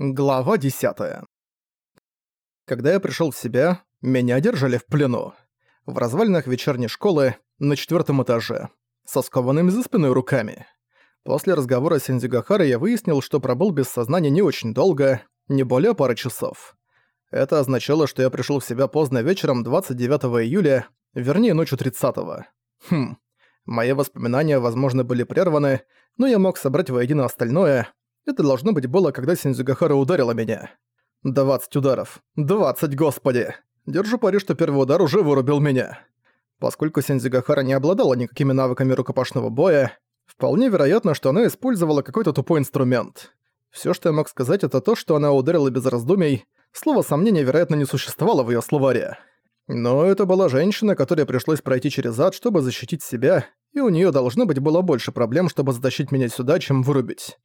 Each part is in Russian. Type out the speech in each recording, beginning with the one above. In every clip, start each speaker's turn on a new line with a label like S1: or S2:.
S1: Глава 10. Когда я пришел в себя, меня держали в плену. В развалинах вечерней школы на четвертом этаже, со скованными за спиной руками. После разговора с Синдзюгахарой я выяснил, что пробыл без сознания не очень долго, не более пары часов. Это означало, что я пришел в себя поздно вечером 29 июля, вернее ночью 30-го. Хм, мои воспоминания, возможно, были прерваны, но я мог собрать воедино остальное — это должно быть было, когда Синдзюгахара ударила меня. 20 ударов. 20, господи! Держу пари, что первый удар уже вырубил меня. Поскольку Синдзюгахара не обладала никакими навыками рукопашного боя, вполне вероятно, что она использовала какой-то тупой инструмент. Всё, что я мог сказать, это то, что она ударила без раздумий. Слово «сомнение», вероятно, не существовало в её словаре. Но это была женщина, которой пришлось пройти через ад, чтобы защитить себя, и у неё должно быть было больше проблем, чтобы затащить меня сюда, чем вырубить.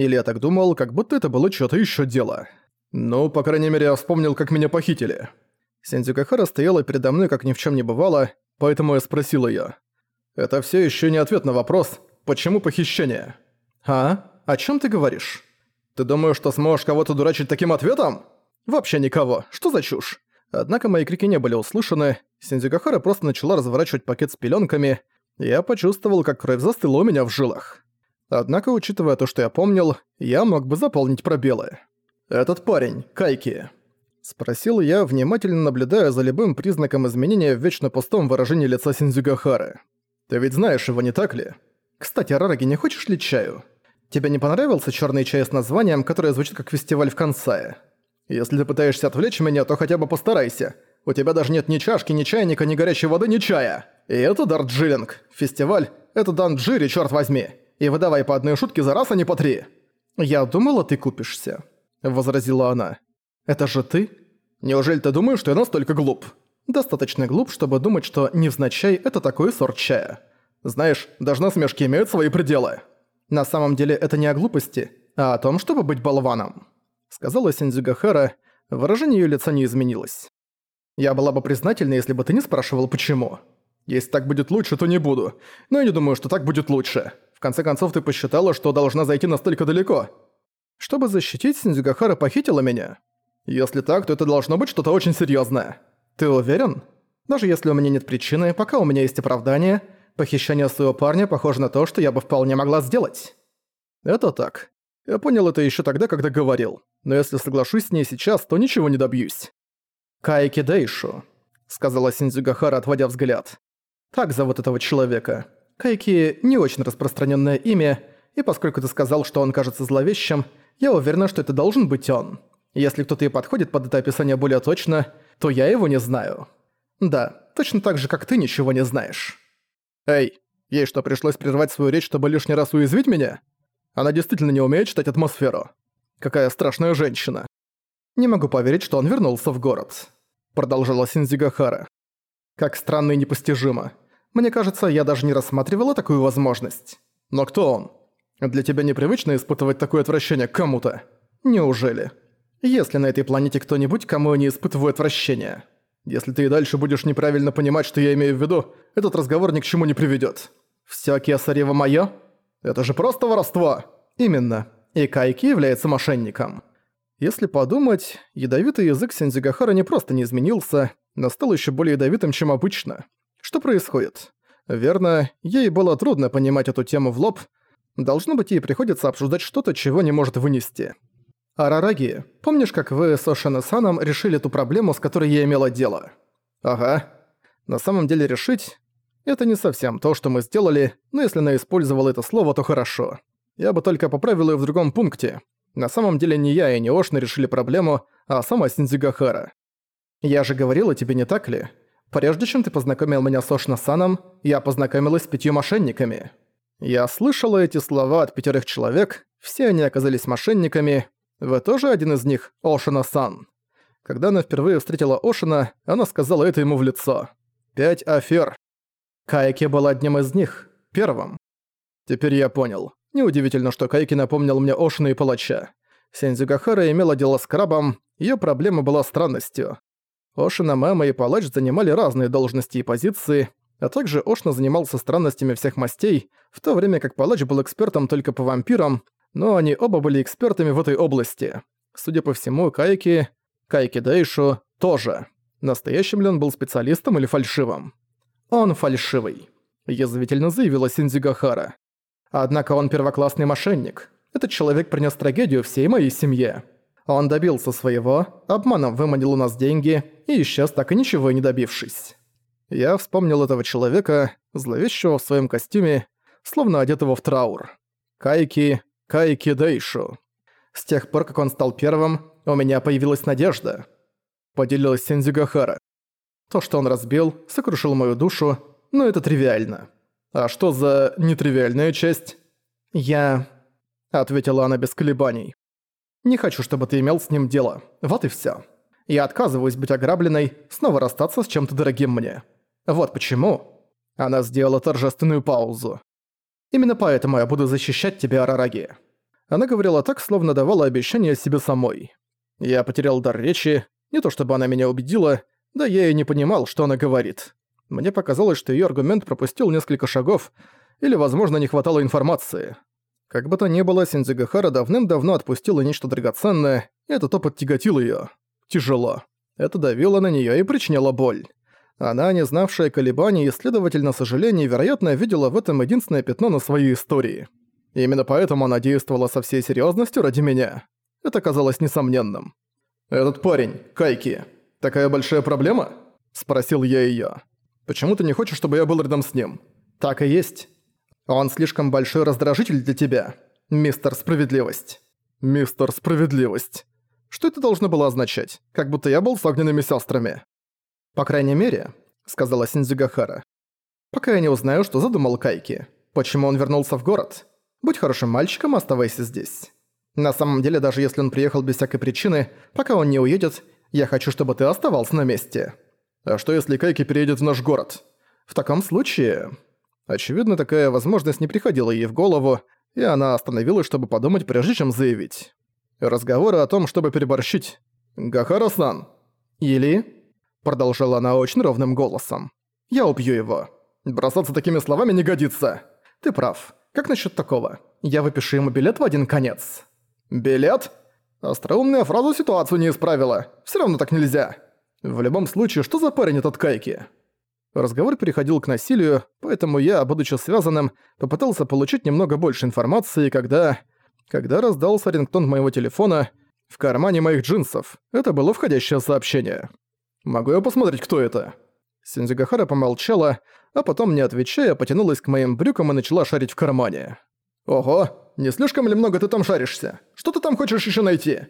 S1: Или я так думал, как будто это было что-то еще дело. Ну, по крайней мере, я вспомнил, как меня похитили. Синдзюкахара стояла передо мной, как ни в чем не бывало, поэтому я спросил ее. «Это все еще не ответ на вопрос, почему похищение?» «А? О чем ты говоришь? Ты думаешь, что сможешь кого-то дурачить таким ответом?» «Вообще никого. Что за чушь?» Однако мои крики не были услышаны, Синдзюкахара просто начала разворачивать пакет с пеленками, я почувствовал, как кровь застыла у меня в жилах. Однако, учитывая то, что я помнил, я мог бы заполнить пробелы. «Этот парень, Кайки», — спросил я, внимательно наблюдая за любым признаком изменения в вечно пустом выражении лица Синдзюгахары. «Ты ведь знаешь его, не так ли? Кстати, Рараги, не хочешь ли чаю? Тебе не понравился черный чай с названием, которое звучит как фестиваль в Кансае? Если ты пытаешься отвлечь меня, то хотя бы постарайся. У тебя даже нет ни чашки, ни чайника, ни горячей воды, ни чая. И это Дарджилинг. Фестиваль — это Данджири, черт возьми и выдавай по одной шутке за раз, а не по три». «Я думала, ты купишься», — возразила она. «Это же ты? Неужели ты думаешь, что я настолько глуп?» «Достаточно глуп, чтобы думать, что невзначай это такой сорт чая. Знаешь, даже насмешки имеют свои пределы. На самом деле это не о глупости, а о том, чтобы быть болваном», — сказала Синдзюгахара, выражение её лица не изменилось. «Я была бы признательна, если бы ты не спрашивал, почему. Если так будет лучше, то не буду, но я не думаю, что так будет лучше». В конце концов, ты посчитала, что должна зайти настолько далеко. Чтобы защитить, Синдзюгахара похитила меня. Если так, то это должно быть что-то очень серьёзное. Ты уверен? Даже если у меня нет причины, пока у меня есть оправдание, похищение своего парня похоже на то, что я бы вполне могла сделать. Это так. Я понял это ещё тогда, когда говорил. Но если соглашусь с ней сейчас, то ничего не добьюсь. Кайки Дэйшу, сказала Синдзюгахара, отводя взгляд. Так зовут этого человека. Кайки – не очень распространенное имя, и поскольку ты сказал, что он кажется зловещим, я уверена, что это должен быть он. Если кто-то и подходит под это описание более точно, то я его не знаю. Да, точно так же, как ты ничего не знаешь. Эй, ей что, пришлось прервать свою речь, чтобы лишний раз уязвить меня? Она действительно не умеет читать атмосферу. Какая страшная женщина. Не могу поверить, что он вернулся в город. Продолжала Синзигахара. Как странно и непостижимо. Мне кажется, я даже не рассматривала такую возможность. Но кто он? Для тебя непривычно испытывать такое отвращение к кому-то? Неужели? Если на этой планете кто-нибудь, кому я не испытываю отвращения. Если ты и дальше будешь неправильно понимать, что я имею в виду, этот разговор ни к чему не приведёт. Всё кесарево моё? Это же просто воровство! Именно. И Кайки является мошенником. Если подумать, ядовитый язык Сензигахара не просто не изменился, но стал ещё более ядовитым, чем обычно. Что происходит? Верно, ей было трудно понимать эту тему в лоб. Должно быть, ей приходится обсуждать что-то, чего не может вынести. Арараги, помнишь, как вы с Ошана-саном решили ту проблему, с которой я имела дело? Ага. На самом деле решить — это не совсем то, что мы сделали, но если она использовала это слово, то хорошо. Я бы только поправил её в другом пункте. На самом деле не я и не Ошна решили проблему, а сама Синдзюгахара. Я же говорила тебе, не так ли? Прежде чем ты познакомил меня с Ошна-саном, я познакомилась с пятью мошенниками. Я слышала эти слова от пятерых человек, все они оказались мошенниками. Вы тоже один из них, Ошина-сан. Когда она впервые встретила Ошина, она сказала это ему в лицо. «Пять афер». Кайки был одним из них, первым. Теперь я понял. Неудивительно, что Кайки напомнил мне Ошина и Палача. Сензюгахара имела дело с крабом, её проблема была странностью. Ошина, Мэма и Палач занимали разные должности и позиции, а также Ошна занимался странностями всех мастей, в то время как Палач был экспертом только по вампирам, но они оба были экспертами в этой области. Судя по всему, Кайки, Кайки Дэйшу тоже. Настоящим ли он был специалистом или фальшивым? Он фальшивый, язвительно заявила Синдзюгахара. Однако он первоклассный мошенник. Этот человек принес трагедию всей моей семье. Он добился своего, обманом выманил у нас деньги и исчез так и ничего не добившись. Я вспомнил этого человека, зловещего в своем костюме, словно одетого в траур. Кайки, Кайки Дэйшу. С тех пор, как он стал первым, у меня появилась надежда. Поделилась Сензюгахара. То, что он разбил, сокрушил мою душу, но это тривиально. А что за нетривиальная часть? Я... Ответила она без колебаний. Не хочу, чтобы ты имел с ним дело. Вот и всё. Я отказываюсь быть ограбленной, снова расстаться с чем-то дорогим мне. Вот почему. Она сделала торжественную паузу. Именно поэтому я буду защищать тебя, Арараги. Она говорила так, словно давала обещание себе самой. Я потерял дар речи, не то чтобы она меня убедила, да я и не понимал, что она говорит. Мне показалось, что её аргумент пропустил несколько шагов, или, возможно, не хватало информации. Как бы то ни было, Синдзигахара давным-давно отпустила нечто драгоценное, и этот опыт тяготил её. Тяжело. Это давило на неё и причиняло боль. Она, не знавшая колебаний и, следовательно, сожалений, вероятно, видела в этом единственное пятно на своей истории. Именно поэтому она действовала со всей серьёзностью ради меня. Это казалось несомненным. «Этот парень, Кайки, такая большая проблема?» – спросил я её. «Почему ты не хочешь, чтобы я был рядом с ним?» «Так и есть. Он слишком большой раздражитель для тебя, мистер Справедливость». «Мистер Справедливость». Что это должно было означать? Как будто я был с огненными сестрами. «По крайней мере», — сказала Синдзюгахара. «Пока я не узнаю, что задумал Кайки. Почему он вернулся в город? Будь хорошим мальчиком, оставайся здесь». На самом деле, даже если он приехал без всякой причины, пока он не уедет, я хочу, чтобы ты оставался на месте. А что если Кайки переедет в наш город? В таком случае... Очевидно, такая возможность не приходила ей в голову, и она остановилась, чтобы подумать, прежде чем заявить. Разговоры о том, чтобы переборщить. «Гахара-сан!» «Или...» Продолжала она очень ровным голосом. «Я убью его. Бросаться такими словами не годится. Ты прав. Как насчет такого? Я выпишу ему билет в один конец». «Билет?» Остроумная фраза ситуацию не исправила. Все равно так нельзя. В любом случае, что за парень этот Кайки? Разговор переходил к насилию, поэтому я, будучи связанным, попытался получить немного больше информации, когда... Когда раздался рингтон моего телефона в кармане моих джинсов. Это было входящее сообщение. «Могу я посмотреть, кто это?» Синдзюгахара помолчала, а потом, не отвечая, потянулась к моим брюкам и начала шарить в кармане. «Ого, не слишком ли много ты там шаришься? Что ты там хочешь еще найти?»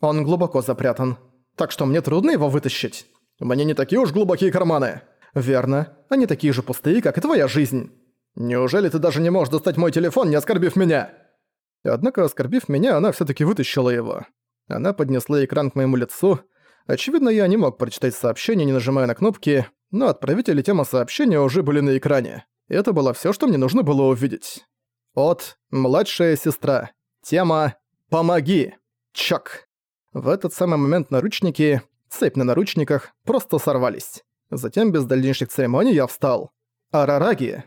S1: «Он глубоко запрятан, так что мне трудно его вытащить. Мне не такие уж глубокие карманы». «Верно, они такие же пустые, как и твоя жизнь». «Неужели ты даже не можешь достать мой телефон, не оскорбив меня?» Однако, оскорбив меня, она все таки вытащила его. Она поднесла экран к моему лицу. Очевидно, я не мог прочитать сообщение, не нажимая на кнопки, но отправитель и тема сообщения уже были на экране. Это было все, что мне нужно было увидеть. От «Младшая сестра». Тема «Помоги». Чак. В этот самый момент наручники, цепь на наручниках, просто сорвались. Затем, без дальнейших церемоний, я встал. Арараги.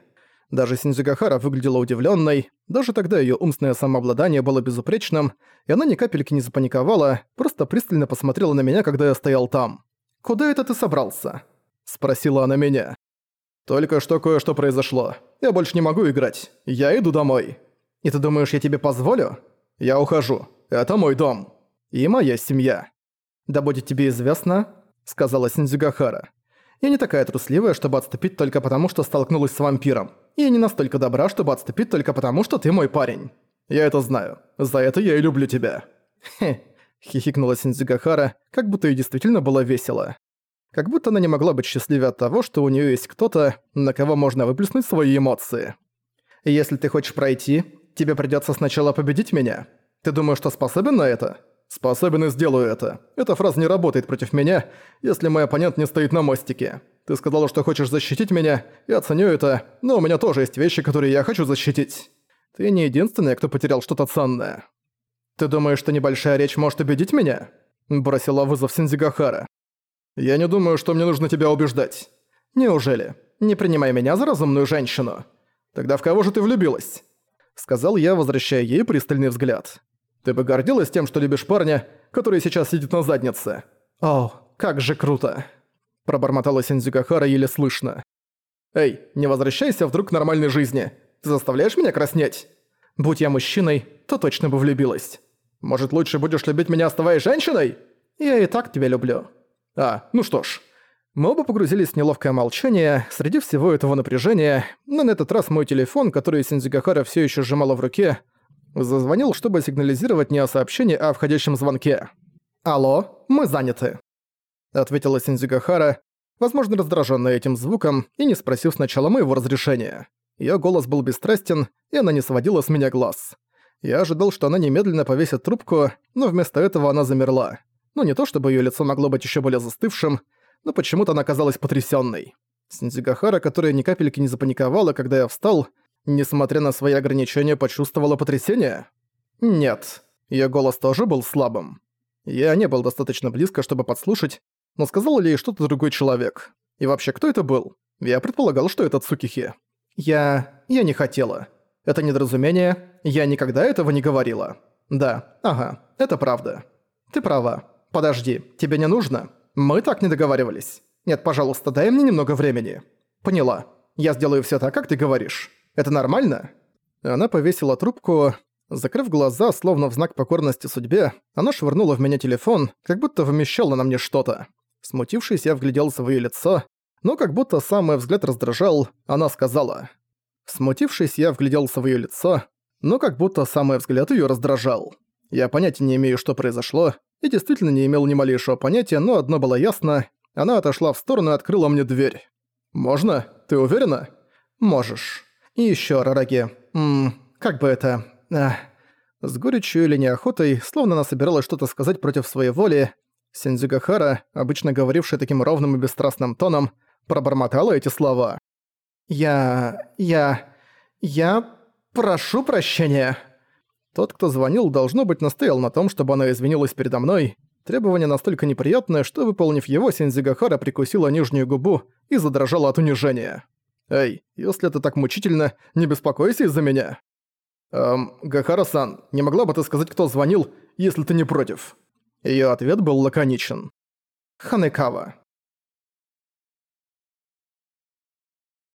S1: Даже Синдзюгахара выглядела удивленной. Даже тогда ее умственное самообладание было безупречным, и она ни капельки не запаниковала, просто пристально посмотрела на меня, когда я стоял там. «Куда это ты собрался?» – спросила она меня. «Только что кое-что произошло. Я больше не могу играть. Я иду домой». «И ты думаешь, я тебе позволю?» «Я ухожу. Это мой дом. И моя семья». «Да будет тебе известно», — сказала Синдзюгахара. «Я не такая трусливая, чтобы отступить только потому, что столкнулась с вампиром. И я не настолько добра, чтобы отступить только потому, что ты мой парень. Я это знаю. За это я и люблю тебя». «Хе», — хихикнула Синдзюгахара, как будто ей действительно было весело. Как будто она не могла быть счастливее от того, что у нее есть кто-то, на кого можно выплеснуть свои эмоции. «Если ты хочешь пройти, тебе придется сначала победить меня. Ты думаешь, что способен на это?» «Способен и сделаю это. Эта фраза не работает против меня, если мой оппонент не стоит на мостике. Ты сказала, что хочешь защитить меня, я ценю это, но у меня тоже есть вещи, которые я хочу защитить. Ты не единственная, кто потерял что-то ценное. Ты думаешь, что небольшая речь может убедить меня?» Бросила вызов Синдзигахара. «Я не думаю, что мне нужно тебя убеждать». «Неужели? Не принимай меня за разумную женщину. Тогда в кого же ты влюбилась?» Сказал я, возвращая ей пристальный взгляд. «Ты бы гордилась тем, что любишь парня, который сейчас сидит на заднице. О, как же круто. Пробормотала Синдзюгахара еле слышно. Эй, не возвращайся вдруг к нормальной жизни. Ты заставляешь меня краснеть? Будь я мужчиной, то точно бы влюбилась. Может, лучше будешь любить меня, оставаясь женщиной? Я и так тебя люблю. А, ну что ж. Мы оба погрузились в неловкое молчание среди всего этого напряжения, но на этот раз мой телефон, который Синдзюгахара все еще сжимала в руке, зазвонил, чтобы сигнализировать не о сообщении, а о входящем звонке. «Алло, мы заняты», — ответила Синдзюгахара, возможно, раздраженная этим звуком и не спросив сначала моего разрешения. Её голос был бесстрастен, и она не сводила с меня глаз. Я ожидал, что она немедленно повесит трубку, но вместо этого она замерла. Ну не то чтобы её лицо могло быть ещё более застывшим, но почему-то она казалась потрясённой. Синдзюгахара, которая ни капельки не запаниковала, когда я встал, несмотря на свои ограничения, почувствовала потрясение? Нет. Её голос тоже был слабым. Я не был достаточно близко, чтобы подслушать, но сказал ли ей что-то другой человек? И вообще, кто это был? Я предполагал, что это Цукихи. Я... я не хотела. Это недоразумение, я никогда этого не говорила. Да, ага, это правда. Ты права. Подожди, тебе не нужно? Мы так не договаривались. Нет, пожалуйста, дай мне немного времени. Поняла. Я сделаю всё так, как ты говоришь. Это нормально? Она повесила трубку, закрыв глаза, словно в знак покорности судьбе, она швырнула в меня телефон, как будто вымещала на мне что-то. Смутившись, я вгляделся в её лицо, но как будто сам мой взгляд раздражал, она сказала. Смутившись, я вгляделся в её лицо, но как будто сам мой взгляд её раздражал. Я понятия не имею, что произошло, и действительно не имел ни малейшего понятия, но одно было ясно. Она отошла в сторону и открыла мне дверь. «Можно? Ты уверена?» «Можешь. И ещё, Рараги. Ммм, как бы это... Ах...» С горечью или неохотой, словно она собиралась что-то сказать против своей воли, Синдзюгахара, обычно говорившая таким ровным и бесстрастным тоном, пробормотала эти слова. «Я... я... я... прошу прощения». Тот, кто звонил, должно быть, настоял на том, чтобы она извинилась передо мной. Требование настолько неприятное, что, выполнив его, Синдзюгахара прикусила нижнюю губу и задрожала от унижения. «Эй, если это так мучительно, не беспокойся из-за меня». «Эм, Гахара-сан, не могла бы ты сказать, кто звонил, если ты не против?» Её ответ был лаконичен. «Ханекава».